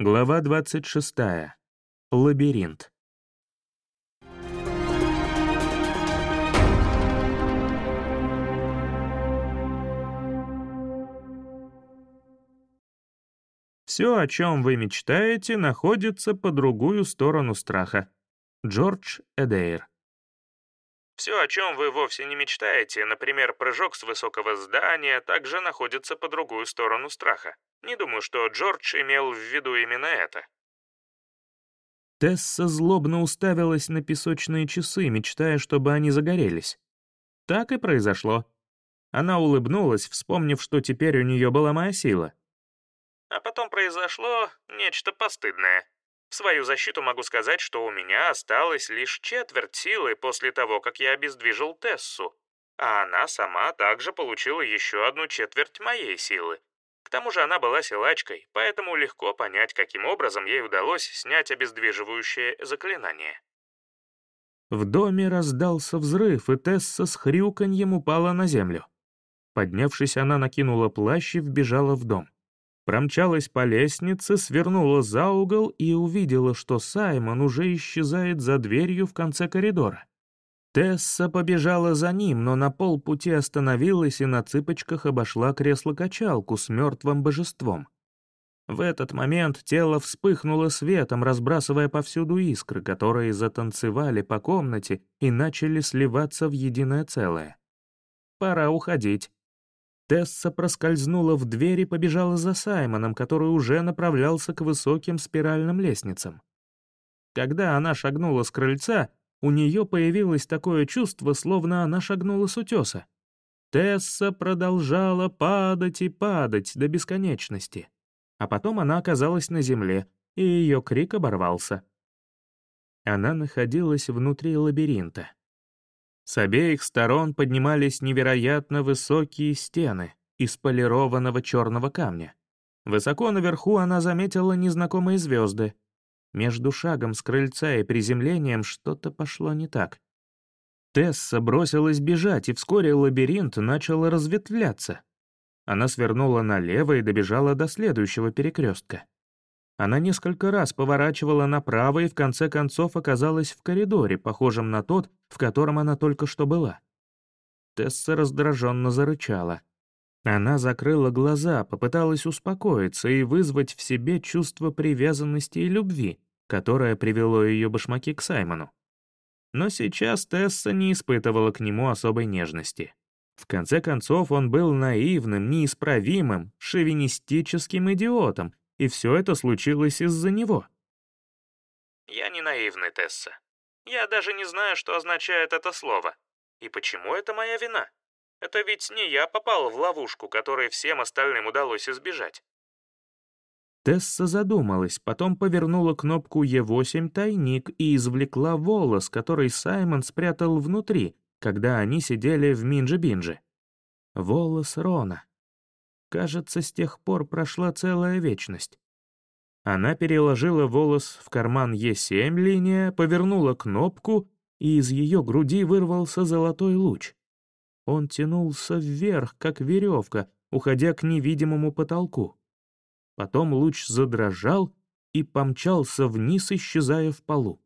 Глава 26. Лабиринт. Все, о чем вы мечтаете, находится по другую сторону страха. Джордж Эдейр. Все, о чем вы вовсе не мечтаете, например, прыжок с высокого здания, также находится по другую сторону страха. Не думаю, что Джордж имел в виду именно это. Тесса злобно уставилась на песочные часы, мечтая, чтобы они загорелись. Так и произошло. Она улыбнулась, вспомнив, что теперь у нее была моя сила. А потом произошло нечто постыдное. В свою защиту могу сказать, что у меня осталось лишь четверть силы после того, как я обездвижил Тессу, а она сама также получила еще одну четверть моей силы. К тому же она была силачкой, поэтому легко понять, каким образом ей удалось снять обездвиживающее заклинание. В доме раздался взрыв, и Тесса с хрюканьем упала на землю. Поднявшись, она накинула плащ и вбежала в дом промчалась по лестнице, свернула за угол и увидела, что Саймон уже исчезает за дверью в конце коридора. Тесса побежала за ним, но на полпути остановилась и на цыпочках обошла кресло-качалку с мертвым божеством. В этот момент тело вспыхнуло светом, разбрасывая повсюду искры, которые затанцевали по комнате и начали сливаться в единое целое. Пора уходить. Тесса проскользнула в дверь и побежала за Саймоном, который уже направлялся к высоким спиральным лестницам. Когда она шагнула с крыльца, у нее появилось такое чувство, словно она шагнула с утеса. Тесса продолжала падать и падать до бесконечности. А потом она оказалась на земле, и ее крик оборвался. Она находилась внутри лабиринта. С обеих сторон поднимались невероятно высокие стены из полированного черного камня. Высоко наверху она заметила незнакомые звезды. Между шагом с крыльца и приземлением что-то пошло не так. Тесса бросилась бежать, и вскоре лабиринт начал разветвляться. Она свернула налево и добежала до следующего перекрестка. Она несколько раз поворачивала направо и в конце концов оказалась в коридоре, похожем на тот, в котором она только что была. Тесса раздраженно зарычала. Она закрыла глаза, попыталась успокоиться и вызвать в себе чувство привязанности и любви, которое привело ее башмаки к Саймону. Но сейчас Тесса не испытывала к нему особой нежности. В конце концов, он был наивным, неисправимым, шовинистическим идиотом, и все это случилось из-за него. Я не наивный, Тесса. Я даже не знаю, что означает это слово. И почему это моя вина? Это ведь не я попал в ловушку, которой всем остальным удалось избежать. Тесса задумалась, потом повернула кнопку Е8 тайник и извлекла волос, который Саймон спрятал внутри, когда они сидели в Минджи-Бинджи. Волос Рона. Кажется, с тех пор прошла целая вечность. Она переложила волос в карман Е7 линия, повернула кнопку, и из ее груди вырвался золотой луч. Он тянулся вверх, как веревка, уходя к невидимому потолку. Потом луч задрожал и помчался вниз, исчезая в полу.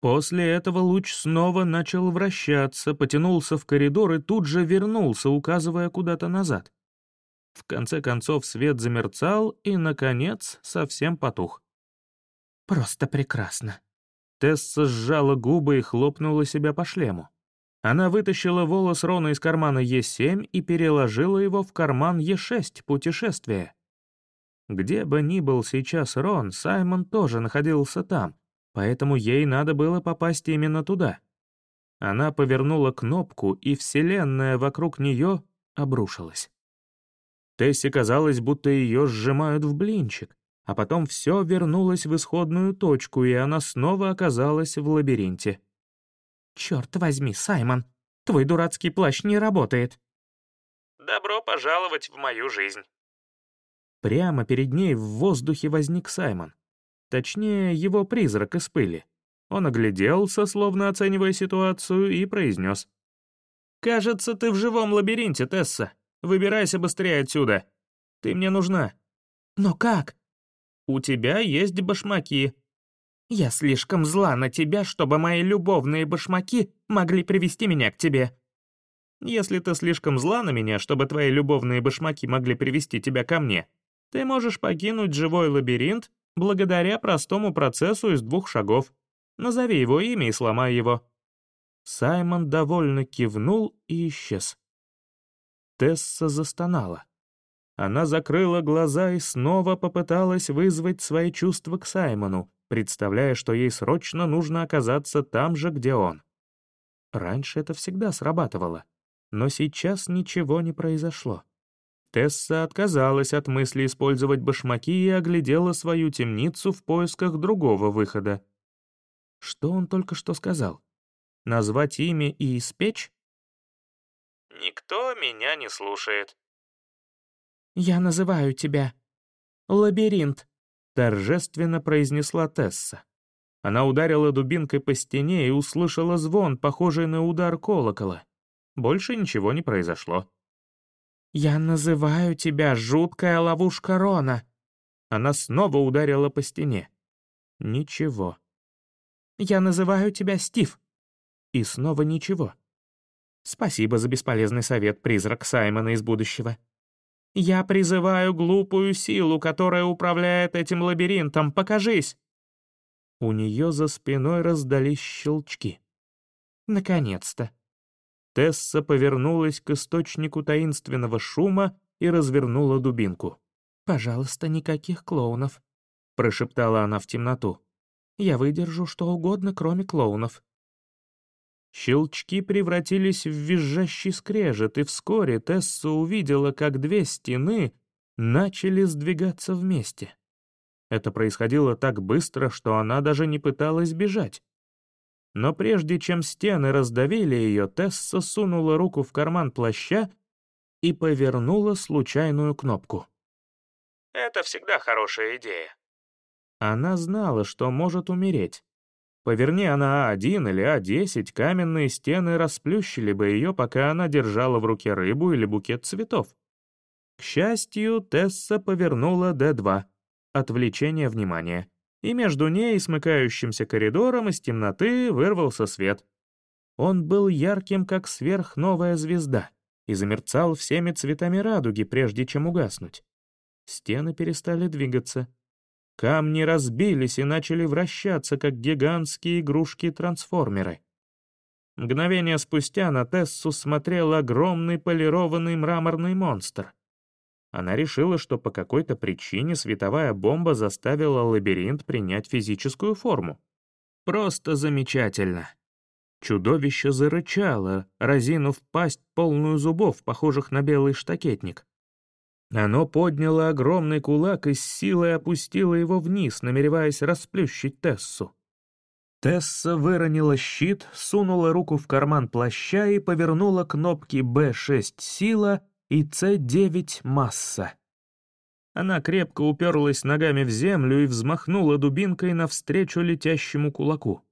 После этого луч снова начал вращаться, потянулся в коридор и тут же вернулся, указывая куда-то назад. В конце концов свет замерцал и, наконец, совсем потух. «Просто прекрасно». Тесса сжала губы и хлопнула себя по шлему. Она вытащила волос Рона из кармана Е7 и переложила его в карман Е6 путешествия. Где бы ни был сейчас Рон, Саймон тоже находился там, поэтому ей надо было попасть именно туда. Она повернула кнопку, и вселенная вокруг нее обрушилась. Тессе казалось, будто ее сжимают в блинчик, а потом все вернулось в исходную точку, и она снова оказалась в лабиринте. «Черт возьми, Саймон, твой дурацкий плащ не работает». «Добро пожаловать в мою жизнь». Прямо перед ней в воздухе возник Саймон. Точнее, его призрак из пыли. Он огляделся, словно оценивая ситуацию, и произнес. «Кажется, ты в живом лабиринте, Тесса. Выбирайся быстрее отсюда. Ты мне нужна». «Но как?» У тебя есть башмаки. Я слишком зла на тебя, чтобы мои любовные башмаки могли привести меня к тебе. Если ты слишком зла на меня, чтобы твои любовные башмаки могли привести тебя ко мне, ты можешь покинуть живой лабиринт благодаря простому процессу из двух шагов. Назови его имя и сломай его». Саймон довольно кивнул и исчез. Тесса застонала. Она закрыла глаза и снова попыталась вызвать свои чувства к Саймону, представляя, что ей срочно нужно оказаться там же, где он. Раньше это всегда срабатывало, но сейчас ничего не произошло. Тесса отказалась от мысли использовать башмаки и оглядела свою темницу в поисках другого выхода. Что он только что сказал? Назвать имя и испечь? «Никто меня не слушает». «Я называю тебя. Лабиринт», — торжественно произнесла Тесса. Она ударила дубинкой по стене и услышала звон, похожий на удар колокола. Больше ничего не произошло. «Я называю тебя жуткая ловушка Рона». Она снова ударила по стене. Ничего. «Я называю тебя Стив». И снова ничего. Спасибо за бесполезный совет, призрак Саймона из будущего. «Я призываю глупую силу, которая управляет этим лабиринтом. Покажись!» У нее за спиной раздались щелчки. Наконец-то. Тесса повернулась к источнику таинственного шума и развернула дубинку. «Пожалуйста, никаких клоунов», — прошептала она в темноту. «Я выдержу что угодно, кроме клоунов». Щелчки превратились в визжащий скрежет, и вскоре Тесса увидела, как две стены начали сдвигаться вместе. Это происходило так быстро, что она даже не пыталась бежать. Но прежде чем стены раздавили ее, Тесса сунула руку в карман плаща и повернула случайную кнопку. «Это всегда хорошая идея». Она знала, что может умереть. Поверни она А1 или А10, каменные стены расплющили бы ее, пока она держала в руке рыбу или букет цветов. К счастью, Тесса повернула Д2. Отвлечение внимания и между ней и смыкающимся коридором из темноты вырвался свет. Он был ярким, как сверхновая звезда, и замерцал всеми цветами радуги, прежде чем угаснуть. Стены перестали двигаться. Камни разбились и начали вращаться, как гигантские игрушки-трансформеры. Мгновение спустя на Тессу смотрел огромный полированный мраморный монстр — она решила, что по какой-то причине световая бомба заставила лабиринт принять физическую форму. Просто замечательно. Чудовище зарычало, разинув пасть полную зубов, похожих на белый штакетник. Оно подняло огромный кулак и с силой опустило его вниз, намереваясь расплющить Тессу. Тесса выронила щит, сунула руку в карман плаща и повернула кнопки «Б6 сила», и С9 масса. Она крепко уперлась ногами в землю и взмахнула дубинкой навстречу летящему кулаку.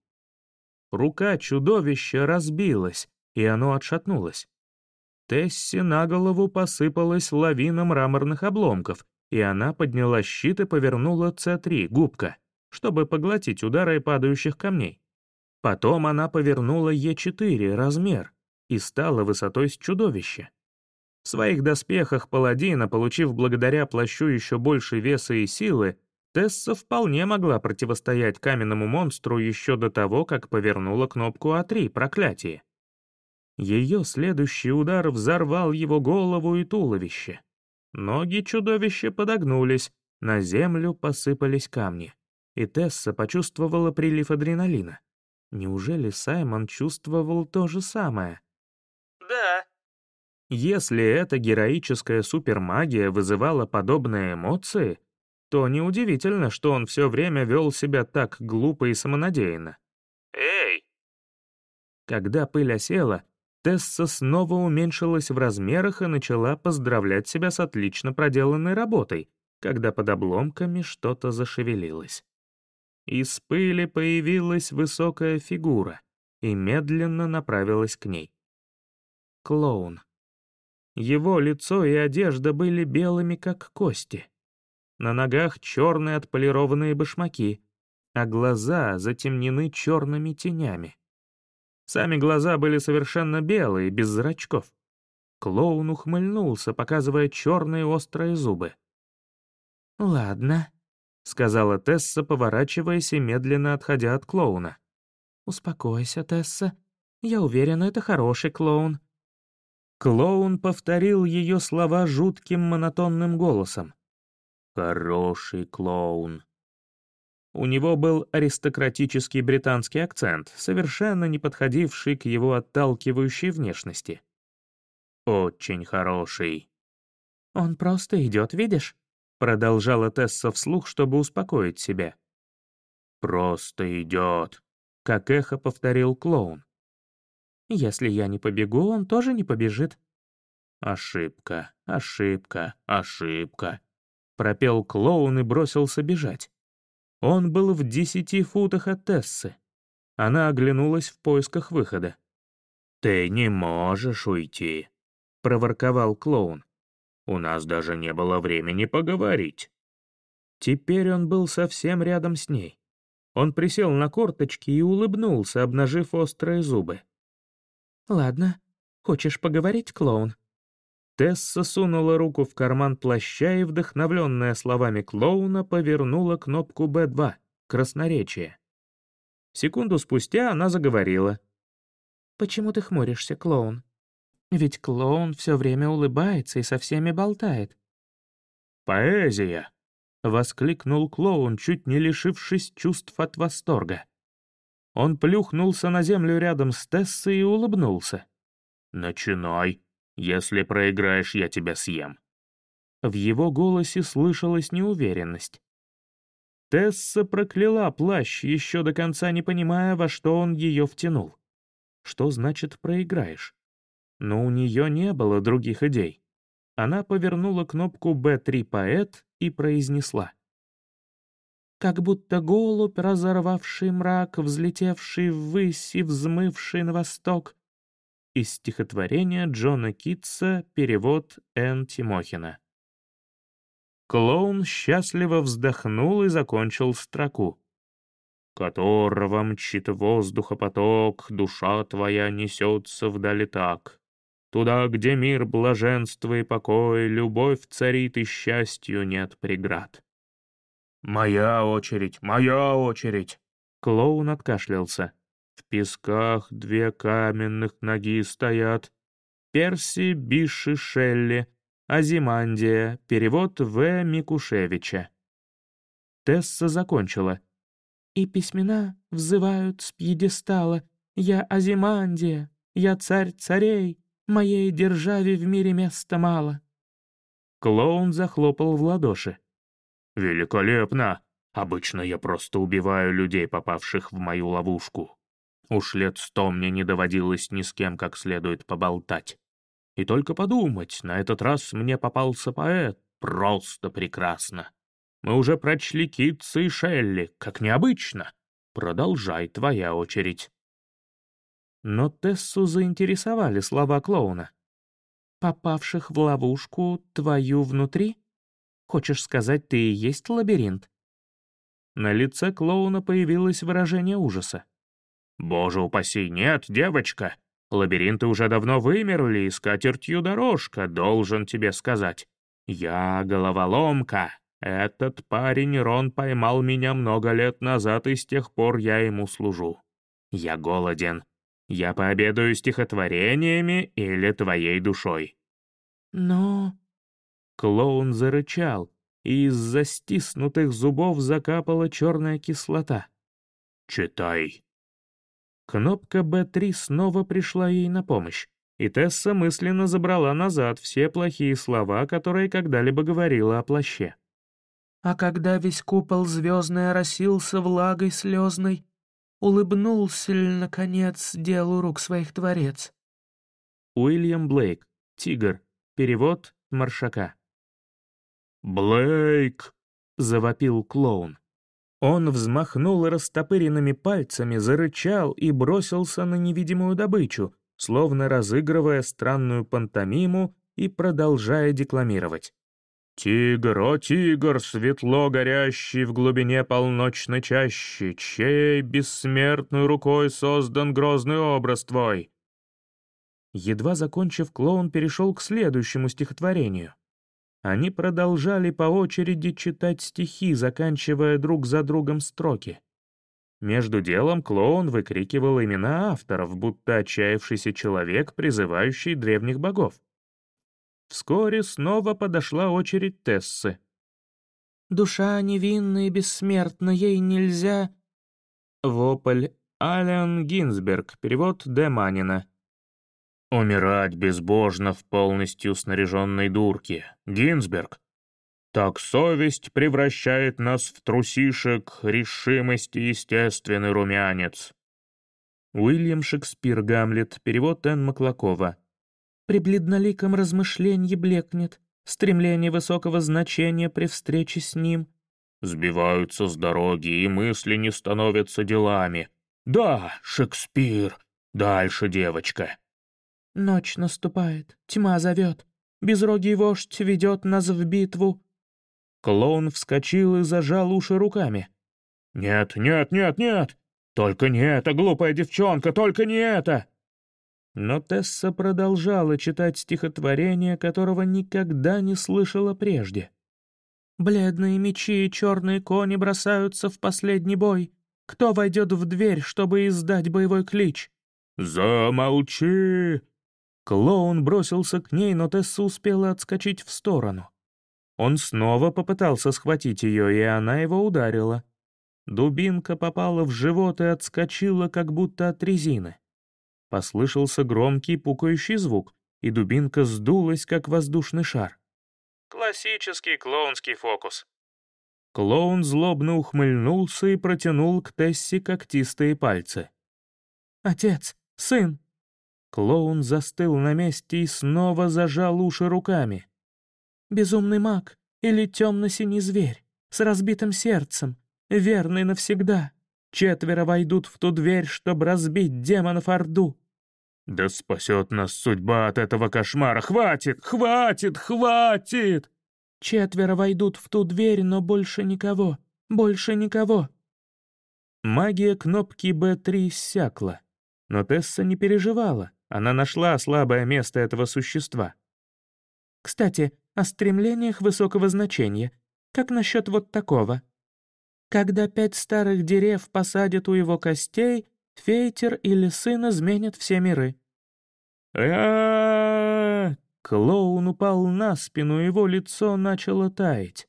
Рука чудовища разбилась, и оно отшатнулось. Тесси на голову посыпалась лавина мраморных обломков, и она подняла щит и повернула С3, губка, чтобы поглотить удары падающих камней. Потом она повернула Е4, размер, и стала высотой с чудовища. В своих доспехах паладина, получив благодаря плащу еще больше веса и силы, Тесса вполне могла противостоять каменному монстру еще до того, как повернула кнопку А3 проклятие. Ее следующий удар взорвал его голову и туловище. Ноги чудовища подогнулись, на землю посыпались камни. И Тесса почувствовала прилив адреналина. Неужели Саймон чувствовал то же самое? «Да», если эта героическая супермагия вызывала подобные эмоции, то неудивительно, что он все время вел себя так глупо и самонадеянно. «Эй!» Когда пыль осела, Тесса снова уменьшилась в размерах и начала поздравлять себя с отлично проделанной работой, когда под обломками что-то зашевелилось. Из пыли появилась высокая фигура и медленно направилась к ней. Клоун. Его лицо и одежда были белыми, как кости. на ногах черные отполированные башмаки, а глаза затемнены черными тенями. Сами глаза были совершенно белые, без зрачков. Клоун ухмыльнулся, показывая черные острые зубы. «Ладно», — сказала Тесса, поворачиваясь и медленно отходя от клоуна. «Успокойся, Тесса. Я уверена, это хороший клоун». Клоун повторил ее слова жутким монотонным голосом. «Хороший клоун». У него был аристократический британский акцент, совершенно не подходивший к его отталкивающей внешности. «Очень хороший». «Он просто идет, видишь?» Продолжала Тесса вслух, чтобы успокоить себя. «Просто идет», — как эхо повторил клоун. «Если я не побегу, он тоже не побежит». «Ошибка, ошибка, ошибка», — пропел клоун и бросился бежать. Он был в десяти футах от Тессы. Она оглянулась в поисках выхода. «Ты не можешь уйти», — проворковал клоун. У нас даже не было времени поговорить. Теперь он был совсем рядом с ней. Он присел на корточки и улыбнулся, обнажив острые зубы. «Ладно. Хочешь поговорить, клоун?» Тесса сунула руку в карман плаща и, вдохновленная словами клоуна, повернула кнопку Б2, красноречие. Секунду спустя она заговорила. «Почему ты хмуришься, клоун? Ведь клоун все время улыбается и со всеми болтает. «Поэзия!» — воскликнул клоун, чуть не лишившись чувств от восторга. Он плюхнулся на землю рядом с Тессой и улыбнулся. «Начинай. Если проиграешь, я тебя съем». В его голосе слышалась неуверенность. Тесса прокляла плащ, еще до конца не понимая, во что он ее втянул. Что значит «проиграешь»? но у нее не было других идей. Она повернула кнопку «Б3 поэт» и произнесла. «Как будто голубь, разорвавший мрак, взлетевший ввысь и взмывший на восток». Из стихотворения Джона Китса, перевод Н. Тимохина. Клоун счастливо вздохнул и закончил строку. «Которого мчит воздуха поток, душа твоя несется вдали так, Туда, где мир, блаженство и покой, Любовь царит и счастью нет преград. «Моя очередь, моя очередь!» Клоун откашлялся. В песках две каменных ноги стоят. Перси, Биши, Шелли, Азимандия, перевод В. Микушевича. Тесса закончила. «И письмена взывают с пьедестала. Я Азимандия, я царь царей, Моей державе в мире места мало». Клоун захлопал в ладоши. «Великолепно! Обычно я просто убиваю людей, попавших в мою ловушку. Уж лет сто мне не доводилось ни с кем как следует поболтать. И только подумать, на этот раз мне попался поэт. Просто прекрасно. Мы уже прочли Китса и Шелли, как необычно. Продолжай, твоя очередь». Но Тессу заинтересовали слова клоуна. «Попавших в ловушку твою внутри? Хочешь сказать, ты и есть лабиринт?» На лице клоуна появилось выражение ужаса. «Боже упаси, нет, девочка! Лабиринты уже давно вымерли, и скатертью дорожка, должен тебе сказать. Я головоломка. Этот парень Рон поймал меня много лет назад, и с тех пор я ему служу. Я голоден, я пообедаю стихотворениями или твоей душой». «Но...» Клоун зарычал, и из застиснутых зубов закапала черная кислота. «Читай». Кнопка Б3 снова пришла ей на помощь, и Тесса мысленно забрала назад все плохие слова, которые когда-либо говорила о плаще. «А когда весь купол звездный оросился влагой слезной, Улыбнулся ли, наконец, делу рук своих творец? Уильям Блейк, «Тигр», перевод Маршака. «Блейк!» — завопил клоун. Он взмахнул растопыренными пальцами, зарычал и бросился на невидимую добычу, словно разыгрывая странную пантомиму и продолжая декламировать. Тигр, о тигр, светло горящий в глубине полночной чащи, чей бессмертной рукой создан грозный образ твой. Едва закончив, клоун перешел к следующему стихотворению. Они продолжали по очереди читать стихи, заканчивая друг за другом строки. Между делом клоун выкрикивал имена авторов, будто отчаявшийся человек, призывающий древних богов. Вскоре снова подошла очередь Тессы. «Душа невинная и бессмертна, ей нельзя...» Вопль Ален Гинзберг, перевод Д. Манина. «Умирать безбожно в полностью снаряженной дурке. Гинзберг. Так совесть превращает нас в трусишек, решимость и естественный румянец». Уильям Шекспир, Гамлет, перевод Н. Маклакова при бледноликом размышлении блекнет, стремление высокого значения при встрече с ним. Сбиваются с дороги, и мысли не становятся делами. Да, Шекспир, дальше, девочка. Ночь наступает, тьма зовет, безрогий вождь ведет нас в битву. Клоун вскочил и зажал уши руками. «Нет, нет, нет, нет! Только не это, глупая девчонка, только не это!» Но Тесса продолжала читать стихотворение, которого никогда не слышала прежде. «Бледные мечи и черные кони бросаются в последний бой. Кто войдет в дверь, чтобы издать боевой клич?» «Замолчи!» Клоун бросился к ней, но Тесса успела отскочить в сторону. Он снова попытался схватить ее, и она его ударила. Дубинка попала в живот и отскочила, как будто от резины. Послышался громкий пукающий звук, и дубинка сдулась, как воздушный шар. Классический клоунский фокус. Клоун злобно ухмыльнулся и протянул к Тессе когтистые пальцы. «Отец! Сын!» Клоун застыл на месте и снова зажал уши руками. «Безумный маг или темно-синий зверь с разбитым сердцем, верный навсегда. Четверо войдут в ту дверь, чтобы разбить демонов Орду. «Да спасет нас судьба от этого кошмара! Хватит! Хватит! Хватит!» «Четверо войдут в ту дверь, но больше никого! Больше никого!» Магия кнопки Б3 иссякла. Но Тесса не переживала. Она нашла слабое место этого существа. «Кстати, о стремлениях высокого значения. Как насчет вот такого? Когда пять старых дерев посадят у его костей, Фейтер или сын изменят все миры Клоун упал на спину, его лицо начало таять.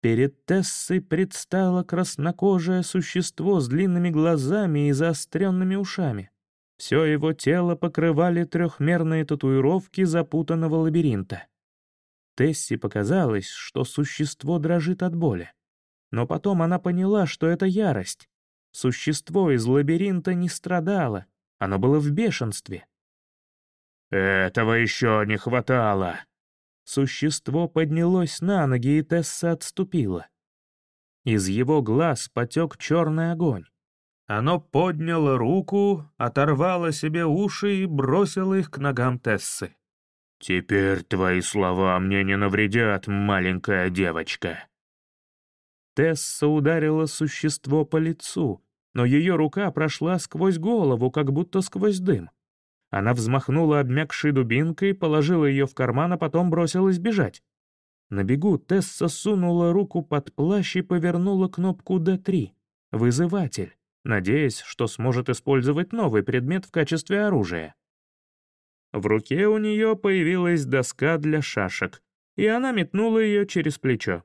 Перед Тессой предстало краснокожее существо с длинными глазами и заостренными ушами. Все его тело покрывали трехмерные татуировки запутанного лабиринта. Тессе показалось, что существо дрожит от боли. Но потом она поняла, что это ярость. Существо из лабиринта не страдало, оно было в бешенстве. «Этого еще не хватало!» Существо поднялось на ноги, и Тесса отступила. Из его глаз потек черный огонь. Оно подняло руку, оторвало себе уши и бросило их к ногам Тессы. «Теперь твои слова мне не навредят, маленькая девочка». Тесса ударила существо по лицу, но ее рука прошла сквозь голову, как будто сквозь дым. Она взмахнула обмякшей дубинкой, положила ее в карман, а потом бросилась бежать. На бегу Тесса сунула руку под плащ и повернула кнопку D3 — «Вызыватель», надеясь, что сможет использовать новый предмет в качестве оружия. В руке у нее появилась доска для шашек, и она метнула ее через плечо.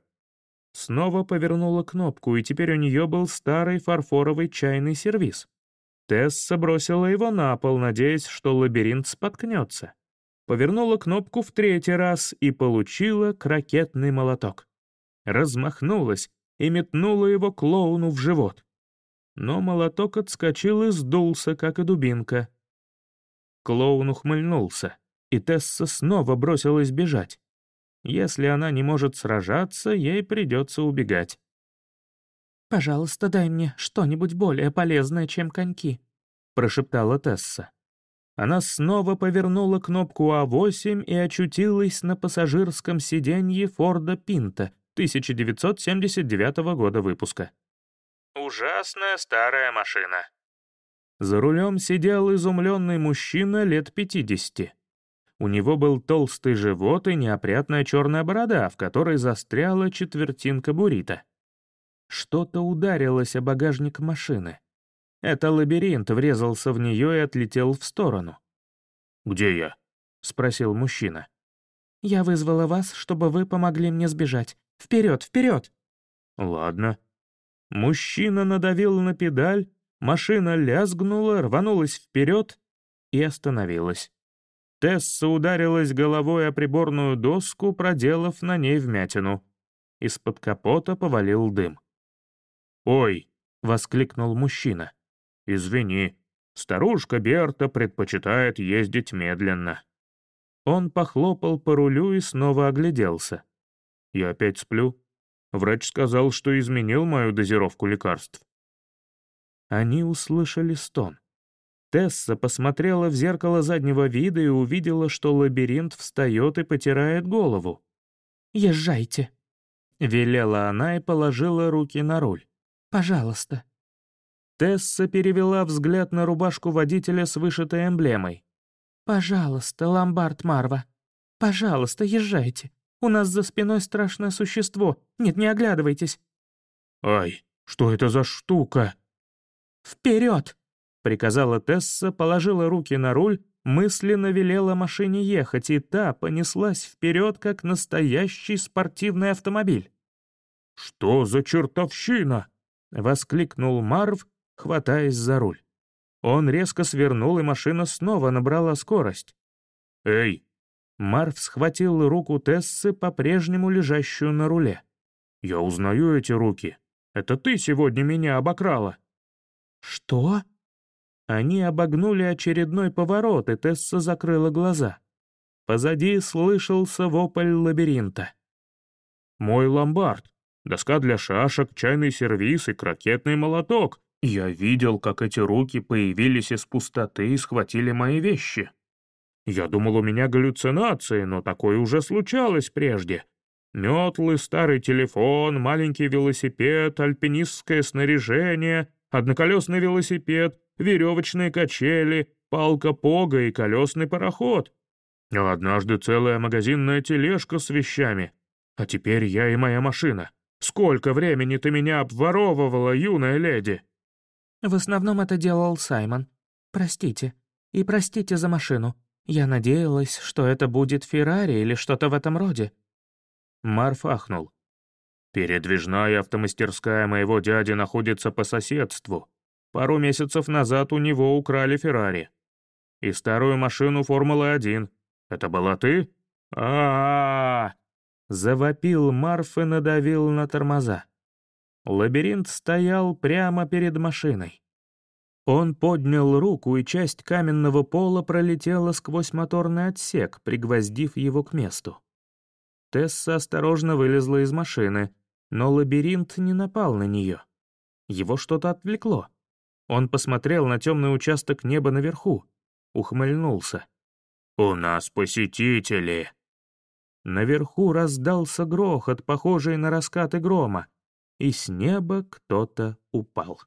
Снова повернула кнопку, и теперь у нее был старый фарфоровый чайный сервиз. Тесса бросила его на пол, надеясь, что лабиринт споткнется. Повернула кнопку в третий раз и получила крокетный молоток. Размахнулась и метнула его клоуну в живот. Но молоток отскочил и сдулся, как и дубинка. Клоун ухмыльнулся, и Тесса снова бросилась бежать. Если она не может сражаться, ей придется убегать. «Пожалуйста, дай мне что-нибудь более полезное, чем коньки», — прошептала Тесса. Она снова повернула кнопку А8 и очутилась на пассажирском сиденье Форда Пинта 1979 года выпуска. Ужасная старая машина. За рулем сидел изумленный мужчина лет 50. У него был толстый живот и неопрятная черная борода, в которой застряла четвертинка бурита. Что-то ударилось о багажник машины. Это лабиринт врезался в нее и отлетел в сторону. «Где я?» — спросил мужчина. «Я вызвала вас, чтобы вы помогли мне сбежать. Вперед, вперед!» «Ладно». Мужчина надавил на педаль, машина лязгнула, рванулась вперед и остановилась. Тесса ударилась головой о приборную доску, проделав на ней вмятину. Из-под капота повалил дым. «Ой!» — воскликнул мужчина. «Извини, старушка Берта предпочитает ездить медленно». Он похлопал по рулю и снова огляделся. «Я опять сплю. Врач сказал, что изменил мою дозировку лекарств». Они услышали стон. Тесса посмотрела в зеркало заднего вида и увидела, что лабиринт встает и потирает голову. «Езжайте», — велела она и положила руки на руль. «Пожалуйста». Тесса перевела взгляд на рубашку водителя с вышитой эмблемой. «Пожалуйста, ломбард Марва. Пожалуйста, езжайте. У нас за спиной страшное существо. Нет, не оглядывайтесь». «Ай, что это за штука?» «Вперед!» — приказала Тесса, положила руки на руль, мысленно велела машине ехать, и та понеслась вперед, как настоящий спортивный автомобиль. «Что за чертовщина?» — воскликнул Марв, хватаясь за руль. Он резко свернул, и машина снова набрала скорость. «Эй!» Марв схватил руку Тессы, по-прежнему лежащую на руле. «Я узнаю эти руки. Это ты сегодня меня обокрала». «Что?» Они обогнули очередной поворот, и Тесса закрыла глаза. Позади слышался вопль лабиринта. «Мой ломбард. Доска для шашек, чайный сервиз и крокетный молоток. Я видел, как эти руки появились из пустоты и схватили мои вещи. Я думал, у меня галлюцинации, но такое уже случалось прежде. Метлы, старый телефон, маленький велосипед, альпинистское снаряжение, одноколесный велосипед, веревочные качели, палка-пога и колесный пароход. А однажды целая магазинная тележка с вещами. А теперь я и моя машина. Сколько времени ты меня обворовывала, юная леди?» В основном это делал Саймон. Простите. И простите за машину. Я надеялась, что это будет Феррари или что-то в этом роде». Марф ахнул. «Передвижная автомастерская моего дяди находится по соседству. Пару месяцев назад у него украли Феррари. И старую машину Формулы-1. Это была ты? а, Завопил Марф и надавил на тормоза. Лабиринт стоял прямо перед машиной. Он поднял руку, и часть каменного пола пролетела сквозь моторный отсек, пригвоздив его к месту. Тесса осторожно вылезла из машины, но лабиринт не напал на нее. Его что-то отвлекло. Он посмотрел на темный участок неба наверху, ухмыльнулся. «У нас посетители!» Наверху раздался грохот, похожий на раскаты грома и с неба кто-то упал.